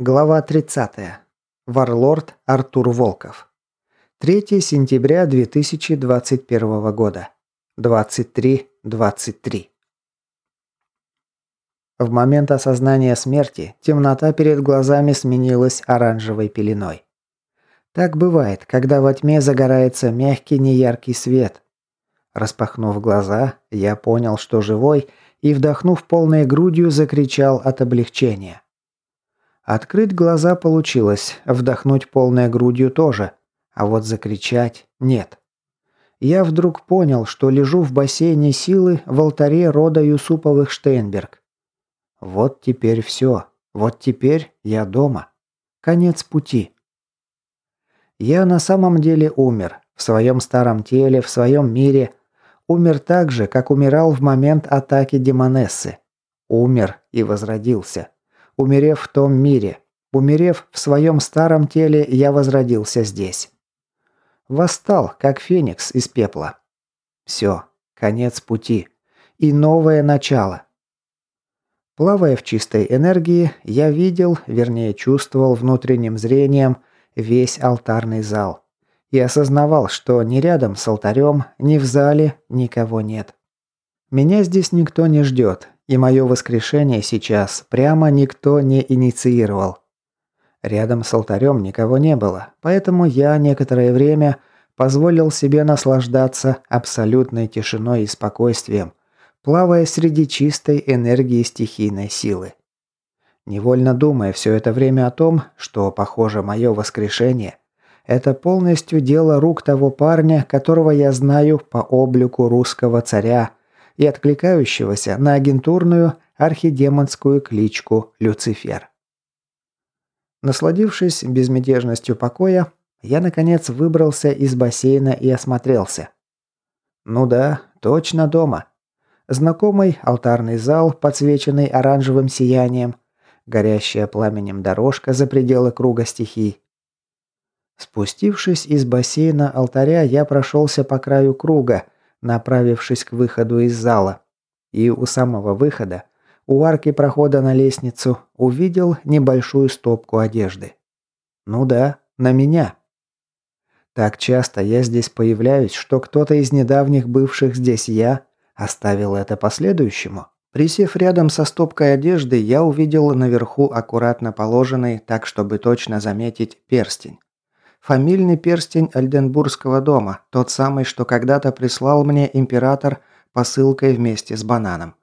Глава 30. Варлорд Артур Волков. 3 сентября 2021 года. 23.23. В момент осознания смерти темнота перед глазами сменилась оранжевой пеленой. Так бывает, когда во тьме загорается мягкий неяркий свет. Распахнув глаза, я понял, что живой, и, вдохнув полной грудью, закричал от облегчения. Открыть глаза получилось, вдохнуть полной грудью тоже, а вот закричать нет. Я вдруг понял, что лежу в бассейне силы в алтаре рода Юсуповых Штейнберг. Вот теперь все. Вот теперь я дома. Конец пути. Я на самом деле умер. В своем старом теле, в своем мире. Умер так же, как умирал в момент атаки Демонессы. Умер и возродился. Умерев в том мире, умерев в своем старом теле, я возродился здесь. Восстал, как феникс из пепла. Все, конец пути. И новое начало. Плавая в чистой энергии, я видел, вернее чувствовал внутренним зрением весь алтарный зал. И осознавал, что ни рядом с алтарем, ни в зале никого нет. Меня здесь никто не ждет, и мое воскрешение сейчас прямо никто не инициировал. Рядом с алтарем никого не было, поэтому я некоторое время позволил себе наслаждаться абсолютной тишиной и спокойствием, плавая среди чистой энергии стихийной силы. Невольно думая все это время о том, что, похоже, мое воскрешение – это полностью дело рук того парня, которого я знаю по облику русского царя и откликающегося на агентурную архидемонскую кличку Люцифер. Насладившись безмятежностью покоя, я, наконец, выбрался из бассейна и осмотрелся. Ну да, точно дома. Знакомый алтарный зал, подсвеченный оранжевым сиянием, горящая пламенем дорожка за пределы круга стихий. Спустившись из бассейна алтаря, я прошелся по краю круга – направившись к выходу из зала. И у самого выхода, у арки прохода на лестницу, увидел небольшую стопку одежды. Ну да, на меня. Так часто я здесь появляюсь, что кто-то из недавних бывших здесь я оставил это последующему. Присев рядом со стопкой одежды, я увидел наверху аккуратно положенный, так чтобы точно заметить, перстень. Фамильный перстень Альденбургского дома, тот самый, что когда-то прислал мне император посылкой вместе с бананом.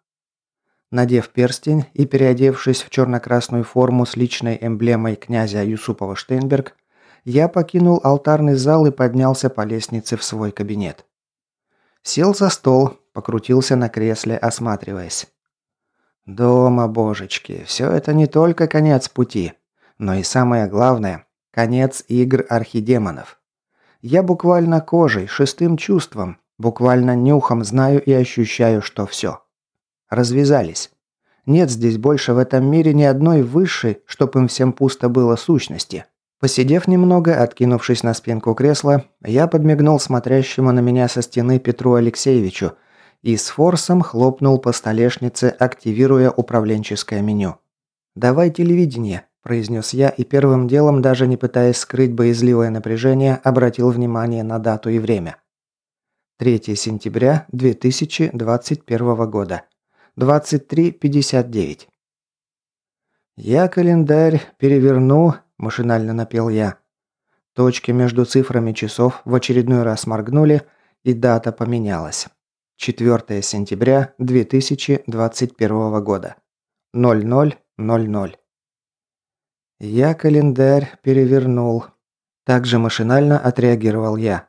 Надев перстень и переодевшись в черно-красную форму с личной эмблемой князя Юсупова Штейнберг, я покинул алтарный зал и поднялся по лестнице в свой кабинет. Сел за стол, покрутился на кресле, осматриваясь. Дома, божечки, все это не только конец пути, но и самое главное, Конец игр архидемонов. Я буквально кожей, шестым чувством, буквально нюхом знаю и ощущаю, что все. Развязались. Нет здесь больше в этом мире ни одной высшей, чтоб им всем пусто было сущности. Посидев немного, откинувшись на спинку кресла, я подмигнул смотрящему на меня со стены Петру Алексеевичу и с форсом хлопнул по столешнице, активируя управленческое меню. «Давай телевидение произнес я и первым делом, даже не пытаясь скрыть боязливое напряжение, обратил внимание на дату и время. 3 сентября 2021 года. 23.59. «Я календарь переверну», – машинально напел я. Точки между цифрами часов в очередной раз моргнули, и дата поменялась. 4 сентября 2021 года. 00.00. «Я календарь перевернул». Также машинально отреагировал я.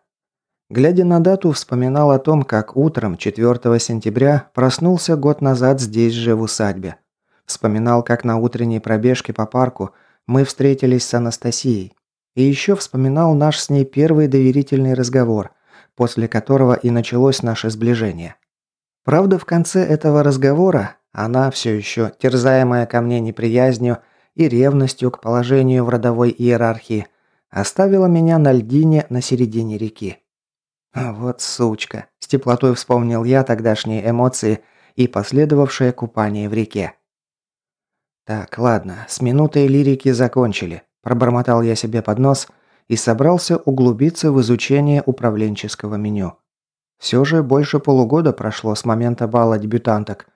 Глядя на дату, вспоминал о том, как утром 4 сентября проснулся год назад здесь же, в усадьбе. Вспоминал, как на утренней пробежке по парку мы встретились с Анастасией. И еще вспоминал наш с ней первый доверительный разговор, после которого и началось наше сближение. Правда, в конце этого разговора она, все еще терзаемая ко мне неприязнью, и ревностью к положению в родовой иерархии, оставила меня на льдине на середине реки. Вот сучка, с теплотой вспомнил я тогдашние эмоции и последовавшее купание в реке. Так, ладно, с минутой лирики закончили. Пробормотал я себе под нос и собрался углубиться в изучение управленческого меню. Все же больше полугода прошло с момента бала дебютанток,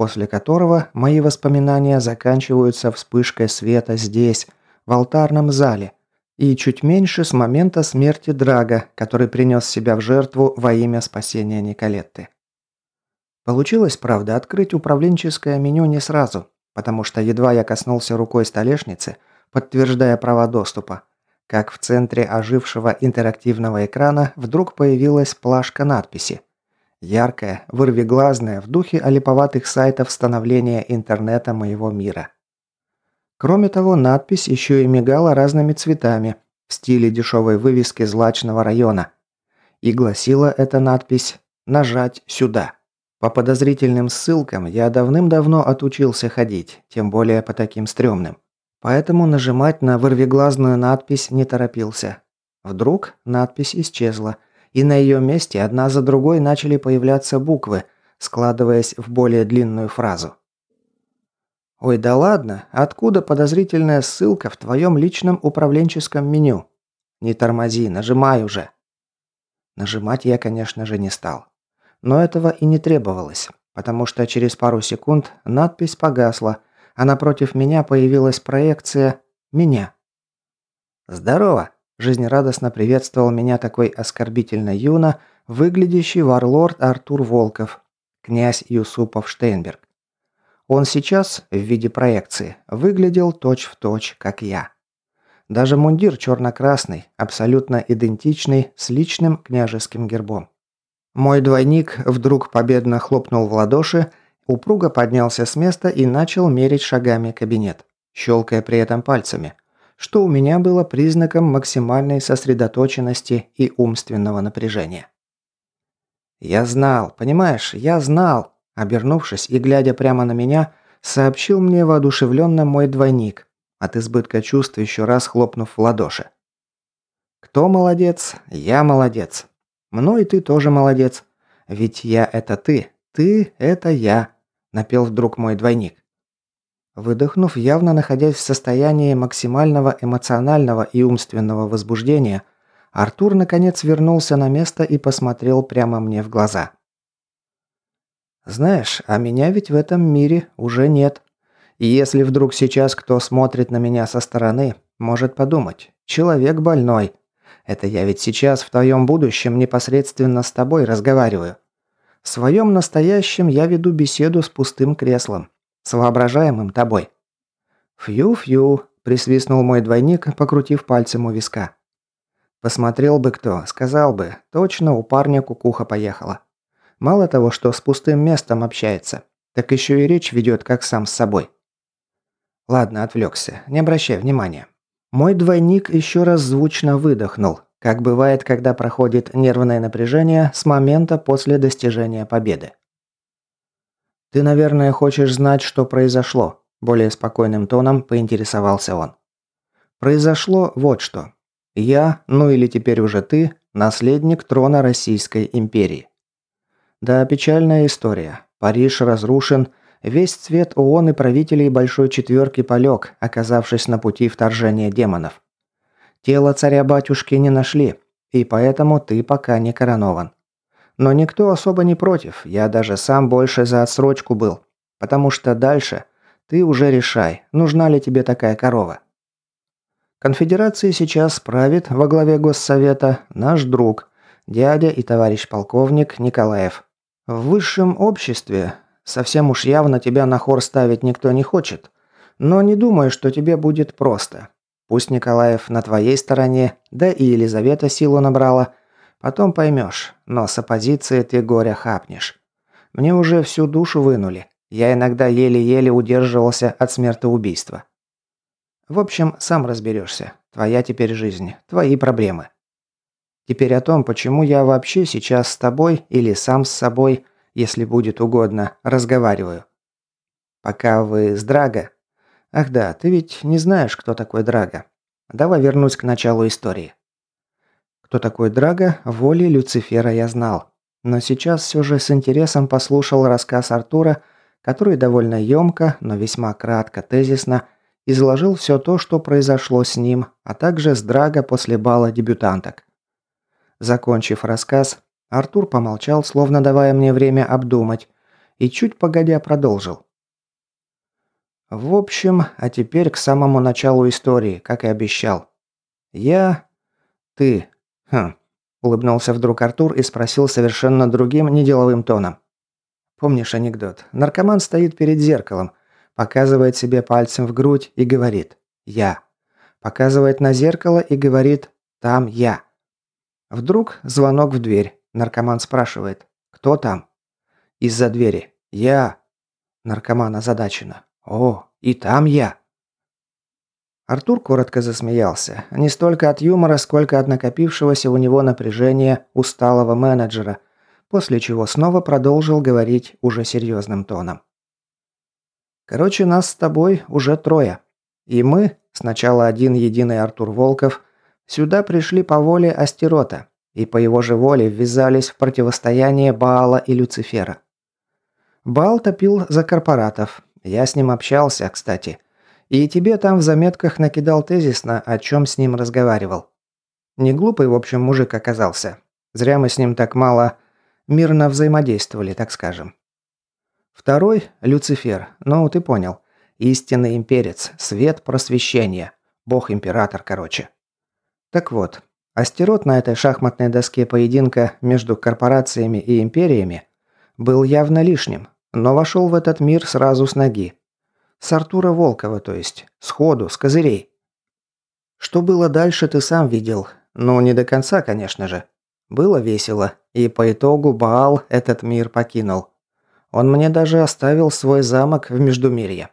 после которого мои воспоминания заканчиваются вспышкой света здесь, в алтарном зале, и чуть меньше с момента смерти Драга, который принес себя в жертву во имя спасения Николетты. Получилось, правда, открыть управленческое меню не сразу, потому что едва я коснулся рукой столешницы, подтверждая права доступа, как в центре ожившего интерактивного экрана вдруг появилась плашка надписи. Яркая, вырвиглазная, в духе олиповатых сайтов становления интернета моего мира. Кроме того, надпись еще и мигала разными цветами в стиле дешевой вывески злачного района. И гласила эта надпись «Нажать сюда». По подозрительным ссылкам я давным-давно отучился ходить, тем более по таким стрёмным. Поэтому нажимать на вырвиглазную надпись не торопился. Вдруг надпись исчезла, и на ее месте одна за другой начали появляться буквы, складываясь в более длинную фразу. «Ой, да ладно, откуда подозрительная ссылка в твоем личном управленческом меню? Не тормози, нажимай уже». Нажимать я, конечно же, не стал. Но этого и не требовалось, потому что через пару секунд надпись погасла, а напротив меня появилась проекция «Меня». «Здорово!» – жизнерадостно приветствовал меня такой оскорбительно юно, выглядящий варлорд Артур Волков, князь Юсупов Штейнберг. Он сейчас, в виде проекции, выглядел точь-в-точь, точь, как я. Даже мундир черно-красный, абсолютно идентичный, с личным княжеским гербом. Мой двойник вдруг победно хлопнул в ладоши, упруго поднялся с места и начал мерить шагами кабинет, щелкая при этом пальцами, что у меня было признаком максимальной сосредоточенности и умственного напряжения. «Я знал, понимаешь, я знал», обернувшись и глядя прямо на меня, сообщил мне воодушевленно мой двойник, от избытка чувств еще раз хлопнув в ладоши. «Кто молодец? Я молодец. Ну и ты тоже молодец. Ведь я – это ты, ты – это я», – напел вдруг мой двойник. Выдохнув, явно находясь в состоянии максимального эмоционального и умственного возбуждения, Артур наконец вернулся на место и посмотрел прямо мне в глаза. «Знаешь, а меня ведь в этом мире уже нет. И если вдруг сейчас кто смотрит на меня со стороны, может подумать, человек больной, это я ведь сейчас в твоем будущем непосредственно с тобой разговариваю. В своем настоящем я веду беседу с пустым креслом, с воображаемым тобой». «Фью-фью», – присвистнул мой двойник, покрутив пальцем у виска. «Посмотрел бы кто, сказал бы, точно у парня кукуха поехала. Мало того, что с пустым местом общается, так еще и речь ведет как сам с собой». Ладно, отвлекся, не обращай внимания. Мой двойник еще раз звучно выдохнул, как бывает, когда проходит нервное напряжение с момента после достижения победы. «Ты, наверное, хочешь знать, что произошло», – более спокойным тоном поинтересовался он. «Произошло вот что. Я, ну или теперь уже ты, наследник трона Российской империи. Да, печальная история. Париж разрушен, Весь цвет ООН и правителей Большой Четверки полег, оказавшись на пути вторжения демонов. Тело царя-батюшки не нашли, и поэтому ты пока не коронован. Но никто особо не против, я даже сам больше за отсрочку был. Потому что дальше ты уже решай, нужна ли тебе такая корова. Конфедерации сейчас правит во главе Госсовета наш друг, дядя и товарищ полковник Николаев. В высшем обществе Совсем уж явно тебя на хор ставить никто не хочет. Но не думаю, что тебе будет просто. Пусть Николаев на твоей стороне, да и Елизавета силу набрала. Потом поймешь, но с оппозицией ты горя хапнешь. Мне уже всю душу вынули. Я иногда еле-еле удерживался от смертоубийства. В общем, сам разберешься. Твоя теперь жизнь, твои проблемы. Теперь о том, почему я вообще сейчас с тобой или сам с собой если будет угодно, разговариваю. Пока вы с Драго... Ах да, ты ведь не знаешь, кто такой Драго. Давай вернусь к началу истории. Кто такой Драго, воли Люцифера я знал. Но сейчас все же с интересом послушал рассказ Артура, который довольно емко, но весьма кратко, тезисно изложил все то, что произошло с ним, а также с Драго после бала дебютанток. Закончив рассказ, Артур помолчал, словно давая мне время обдумать, и чуть погодя продолжил. В общем, а теперь к самому началу истории, как и обещал. Я... Ты... Хм... Улыбнулся вдруг Артур и спросил совершенно другим, неделовым тоном. Помнишь анекдот? Наркоман стоит перед зеркалом, показывает себе пальцем в грудь и говорит «Я». Показывает на зеркало и говорит «Там я». Вдруг звонок в дверь. Наркоман спрашивает «Кто там?» Из-за двери «Я». Наркоман озадаченно «О, и там я!» Артур коротко засмеялся. Не столько от юмора, сколько от накопившегося у него напряжения усталого менеджера, после чего снова продолжил говорить уже серьезным тоном. «Короче, нас с тобой уже трое. И мы, сначала один единый Артур Волков, сюда пришли по воле Астерота, и по его же воле ввязались в противостояние Баала и Люцифера. Баал топил за корпоратов, я с ним общался, кстати. И тебе там в заметках накидал тезисно, о чем с ним разговаривал. Не глупый, в общем, мужик оказался. Зря мы с ним так мало мирно взаимодействовали, так скажем. Второй – Люцифер. Ну, ты понял. Истинный имперец, свет просвещения. Бог-император, короче. Так вот, Астерот на этой шахматной доске поединка между корпорациями и империями был явно лишним, но вошел в этот мир сразу с ноги. С Артура Волкова, то есть. Сходу, с козырей. Что было дальше, ты сам видел. Ну, не до конца, конечно же. Было весело, и по итогу Баал этот мир покинул. Он мне даже оставил свой замок в Междумирье.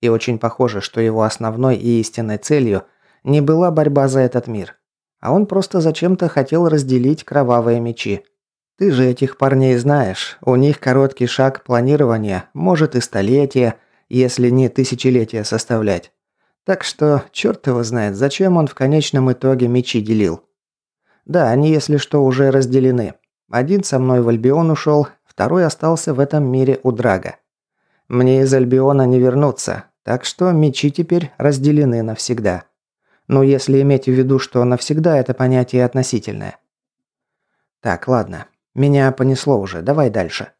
И очень похоже, что его основной и истинной целью не была борьба за этот мир, а он просто зачем-то хотел разделить кровавые мечи. Ты же этих парней знаешь. У них короткий шаг планирования, может и столетия, если не тысячелетия составлять. Так что, черт его знает, зачем он в конечном итоге мечи делил. Да, они, если что, уже разделены. Один со мной в Альбион ушел, второй остался в этом мире у Драга. Мне из Альбиона не вернуться, так что мечи теперь разделены навсегда. Ну, если иметь в виду, что навсегда это понятие относительное. Так, ладно. Меня понесло уже, давай дальше.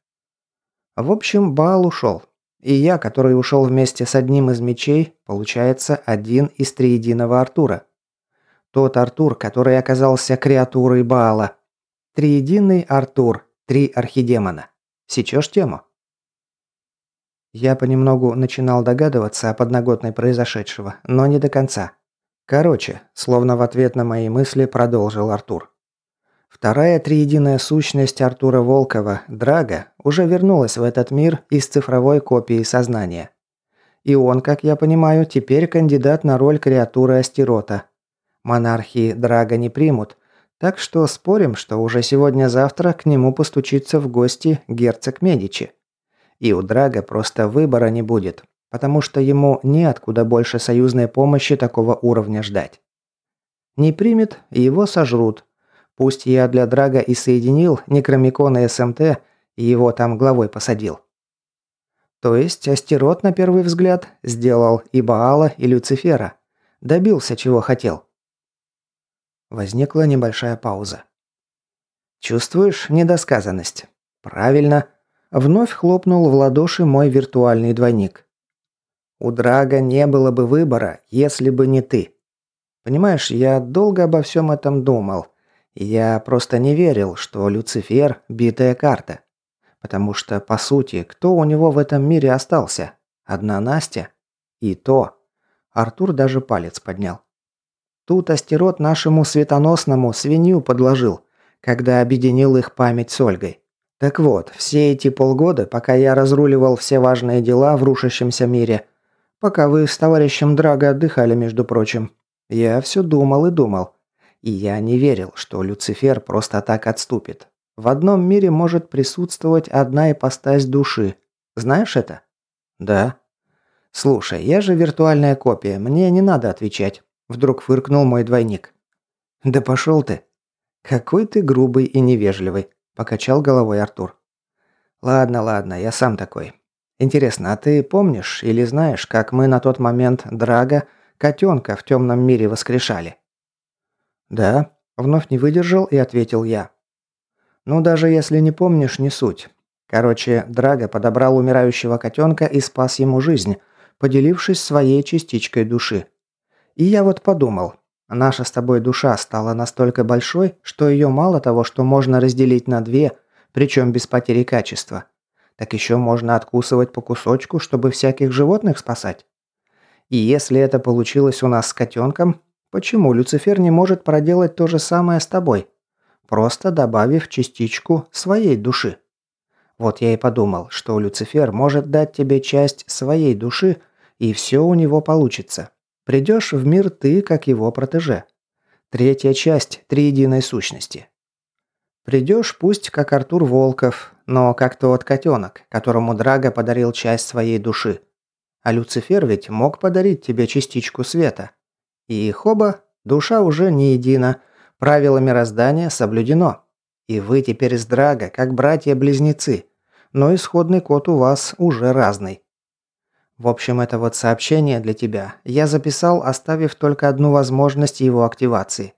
В общем, Баал ушел. И я, который ушел вместе с одним из мечей, получается, один из триединого Артура. Тот Артур, который оказался креатурой Баала. Триединый Артур, три архидемона. Сечешь тему? Я понемногу начинал догадываться о подноготной произошедшего, но не до конца. Короче, словно в ответ на мои мысли продолжил Артур. Вторая триединая сущность Артура Волкова, Драга, уже вернулась в этот мир из цифровой копии сознания. И он, как я понимаю, теперь кандидат на роль креатуры Астерота. Монархии Драга не примут, так что спорим, что уже сегодня-завтра к нему постучится в гости герцог Медичи. И у Драга просто выбора не будет, потому что ему неоткуда больше союзной помощи такого уровня ждать. Не примет, его сожрут, Пусть я для Драга и соединил Некромикон и СМТ, и его там главой посадил. То есть Астерот, на первый взгляд, сделал и Баала, и Люцифера. Добился, чего хотел. Возникла небольшая пауза. Чувствуешь недосказанность? Правильно. Вновь хлопнул в ладоши мой виртуальный двойник. У Драга не было бы выбора, если бы не ты. Понимаешь, я долго обо всем этом думал. Я просто не верил, что Люцифер – битая карта. Потому что, по сути, кто у него в этом мире остался? Одна Настя? И то. Артур даже палец поднял. Тут Астерот нашему светоносному свинью подложил, когда объединил их память с Ольгой. Так вот, все эти полгода, пока я разруливал все важные дела в рушащемся мире, пока вы с товарищем Драго отдыхали, между прочим, я все думал и думал, и я не верил, что Люцифер просто так отступит. В одном мире может присутствовать одна ипостась души. Знаешь это? Да. Слушай, я же виртуальная копия, мне не надо отвечать. Вдруг фыркнул мой двойник. Да пошел ты. Какой ты грубый и невежливый, покачал головой Артур. Ладно, ладно, я сам такой. Интересно, а ты помнишь или знаешь, как мы на тот момент Драга, котенка в темном мире воскрешали?» «Да», – вновь не выдержал и ответил я. «Ну, даже если не помнишь, не суть. Короче, Драга подобрал умирающего котенка и спас ему жизнь, поделившись своей частичкой души. И я вот подумал, наша с тобой душа стала настолько большой, что ее мало того, что можно разделить на две, причем без потери качества, так еще можно откусывать по кусочку, чтобы всяких животных спасать. И если это получилось у нас с котенком, почему Люцифер не может проделать то же самое с тобой, просто добавив частичку своей души? Вот я и подумал, что Люцифер может дать тебе часть своей души, и все у него получится. Придешь в мир ты, как его протеже. Третья часть триединой сущности. Придешь пусть как Артур Волков, но как тот котенок, которому Драго подарил часть своей души. А Люцифер ведь мог подарить тебе частичку света. И хоба, душа уже не едина, правило мироздания соблюдено. И вы теперь с Драго как братья-близнецы, но исходный код у вас уже разный. В общем, это вот сообщение для тебя я записал, оставив только одну возможность его активации.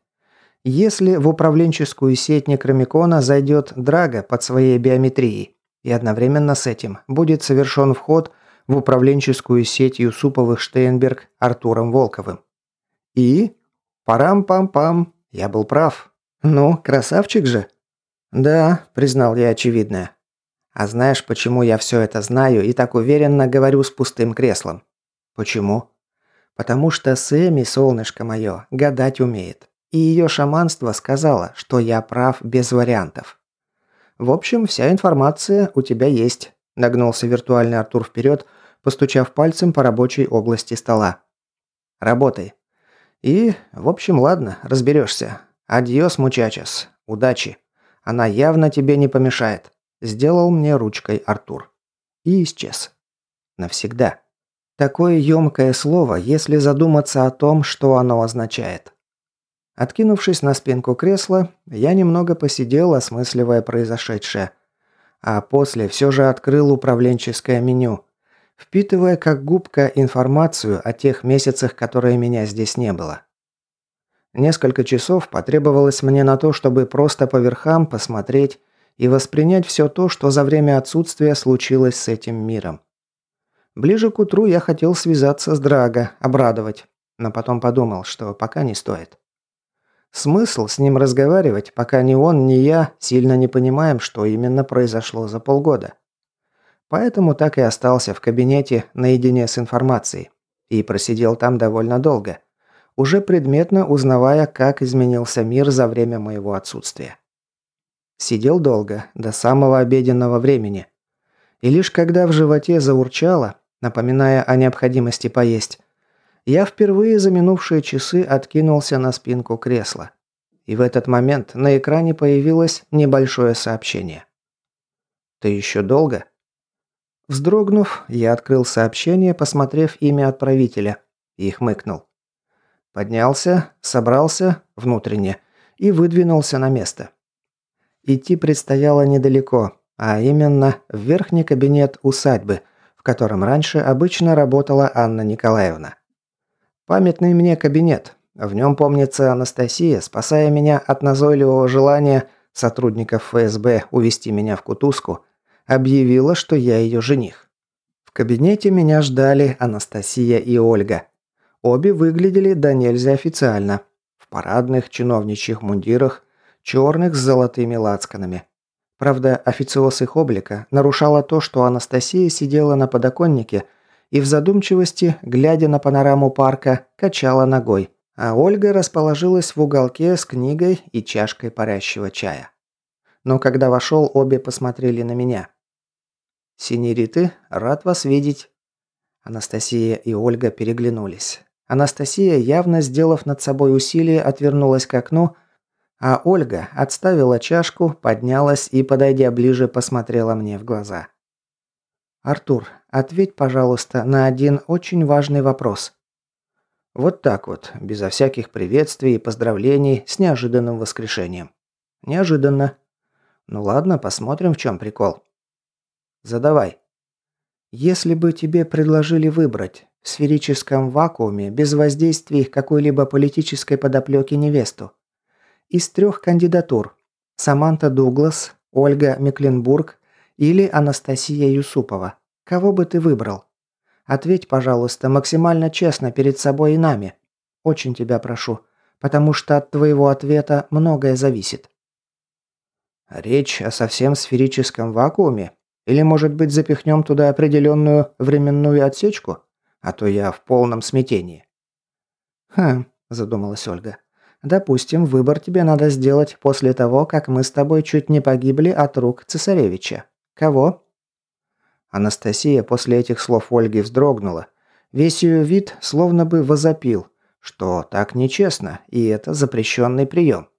Если в управленческую сеть Некромикона зайдет Драга под своей биометрией, и одновременно с этим будет совершен вход в управленческую сеть Юсуповых Штейнберг Артуром Волковым. И... Парам-пам-пам, я был прав. Ну, красавчик же. Да, признал я очевидное. А знаешь, почему я все это знаю и так уверенно говорю с пустым креслом? Почему? Потому что Сэмми, солнышко мое, гадать умеет. И ее шаманство сказала, что я прав без вариантов. В общем, вся информация у тебя есть. Нагнулся виртуальный Артур вперед, постучав пальцем по рабочей области стола. Работай. И, в общем, ладно, разберешься. Адьос, мучачес. Удачи. Она явно тебе не помешает. Сделал мне ручкой Артур. И исчез. Навсегда. Такое емкое слово, если задуматься о том, что оно означает. Откинувшись на спинку кресла, я немного посидел, осмысливая произошедшее. А после все же открыл управленческое меню, впитывая как губка информацию о тех месяцах, которые меня здесь не было. Несколько часов потребовалось мне на то, чтобы просто по верхам посмотреть и воспринять все то, что за время отсутствия случилось с этим миром. Ближе к утру я хотел связаться с Драго, обрадовать, но потом подумал, что пока не стоит. Смысл с ним разговаривать, пока ни он, ни я сильно не понимаем, что именно произошло за полгода. Поэтому так и остался в кабинете наедине с информацией и просидел там довольно долго, уже предметно узнавая, как изменился мир за время моего отсутствия. Сидел долго, до самого обеденного времени. И лишь когда в животе заурчало, напоминая о необходимости поесть, я впервые за минувшие часы откинулся на спинку кресла. И в этот момент на экране появилось небольшое сообщение. «Ты еще долго?» Вздрогнув, я открыл сообщение, посмотрев имя отправителя, и хмыкнул. Поднялся, собрался внутренне и выдвинулся на место. Идти предстояло недалеко, а именно в верхний кабинет усадьбы, в котором раньше обычно работала Анна Николаевна. Памятный мне кабинет. В нем помнится Анастасия, спасая меня от назойливого желания сотрудников ФСБ увести меня в кутузку, объявила, что я ее жених. В кабинете меня ждали Анастасия и Ольга. Обе выглядели до нельзя официально. В парадных чиновничьих мундирах, черных с золотыми лацканами. Правда, официоз их облика нарушало то, что Анастасия сидела на подоконнике и в задумчивости, глядя на панораму парка, качала ногой, а Ольга расположилась в уголке с книгой и чашкой парящего чая. Но когда вошел, обе посмотрели на меня. «Синериты, рад вас видеть». Анастасия и Ольга переглянулись. Анастасия, явно сделав над собой усилие, отвернулась к окну, а Ольга отставила чашку, поднялась и, подойдя ближе, посмотрела мне в глаза. «Артур, ответь, пожалуйста, на один очень важный вопрос». Вот так вот, безо всяких приветствий и поздравлений, с неожиданным воскрешением. Неожиданно. Ну ладно, посмотрим, в чем прикол. Задавай. Если бы тебе предложили выбрать в сферическом вакууме без воздействия какой-либо политической подоплеки невесту. Из трех кандидатур – Саманта Дуглас, Ольга Мекленбург или Анастасия Юсупова. Кого бы ты выбрал? Ответь, пожалуйста, максимально честно перед собой и нами. Очень тебя прошу, потому что от твоего ответа многое зависит. Речь о совсем сферическом вакууме? Или, может быть, запихнем туда определенную временную отсечку? А то я в полном смятении. Хм, задумалась Ольга. Допустим, выбор тебе надо сделать после того, как мы с тобой чуть не погибли от рук цесаревича. Кого? Анастасия после этих слов Ольги вздрогнула. Весь ее вид словно бы возопил, что так нечестно, и это запрещенный прием.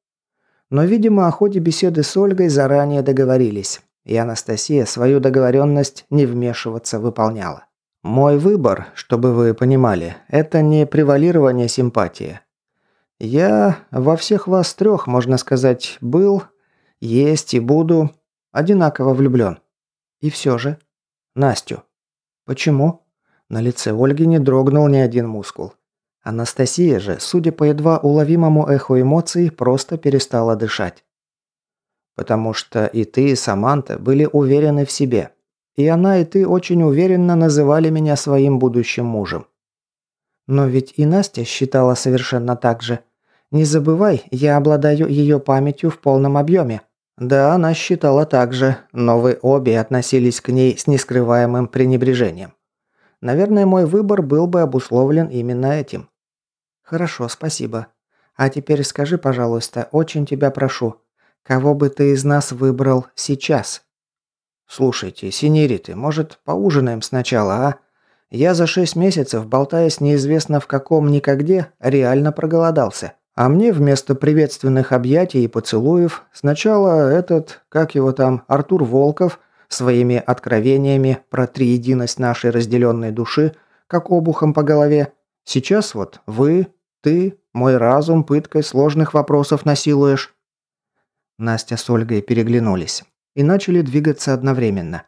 Но, видимо, о ходе беседы с Ольгой заранее договорились, и Анастасия свою договоренность не вмешиваться выполняла. Мой выбор, чтобы вы понимали, это не превалирование симпатии. Я во всех вас трех, можно сказать, был, есть и буду одинаково влюблен. И все же. Настю. Почему? На лице Ольги не дрогнул ни один мускул. Анастасия же, судя по едва уловимому эху эмоций, просто перестала дышать. Потому что и ты, и Саманта были уверены в себе. И она, и ты очень уверенно называли меня своим будущим мужем. Но ведь и Настя считала совершенно так же. Не забывай, я обладаю ее памятью в полном объеме. Да, она считала так же, но вы обе относились к ней с нескрываемым пренебрежением. Наверное, мой выбор был бы обусловлен именно этим. Хорошо, спасибо. А теперь скажи, пожалуйста, очень тебя прошу, кого бы ты из нас выбрал сейчас? Слушайте, синериты, может, поужинаем сначала, а? Я за шесть месяцев, болтаясь неизвестно в каком никогде, реально проголодался. А мне вместо приветственных объятий и поцелуев сначала этот, как его там, Артур Волков – своими откровениями про триединость нашей разделенной души, как обухом по голове. Сейчас вот вы, ты, мой разум пыткой сложных вопросов насилуешь». Настя с Ольгой переглянулись и начали двигаться одновременно.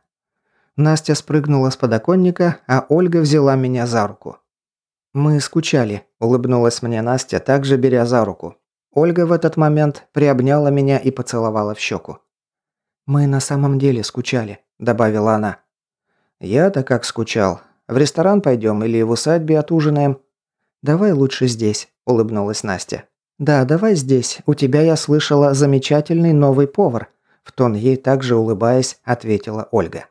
Настя спрыгнула с подоконника, а Ольга взяла меня за руку. «Мы скучали», – улыбнулась мне Настя, также беря за руку. Ольга в этот момент приобняла меня и поцеловала в щеку. «Мы на самом деле скучали», – добавила она. «Я-то как скучал. В ресторан пойдем или в усадьбе отужинаем?» «Давай лучше здесь», – улыбнулась Настя. «Да, давай здесь. У тебя, я слышала, замечательный новый повар», – в тон ей также улыбаясь, ответила Ольга.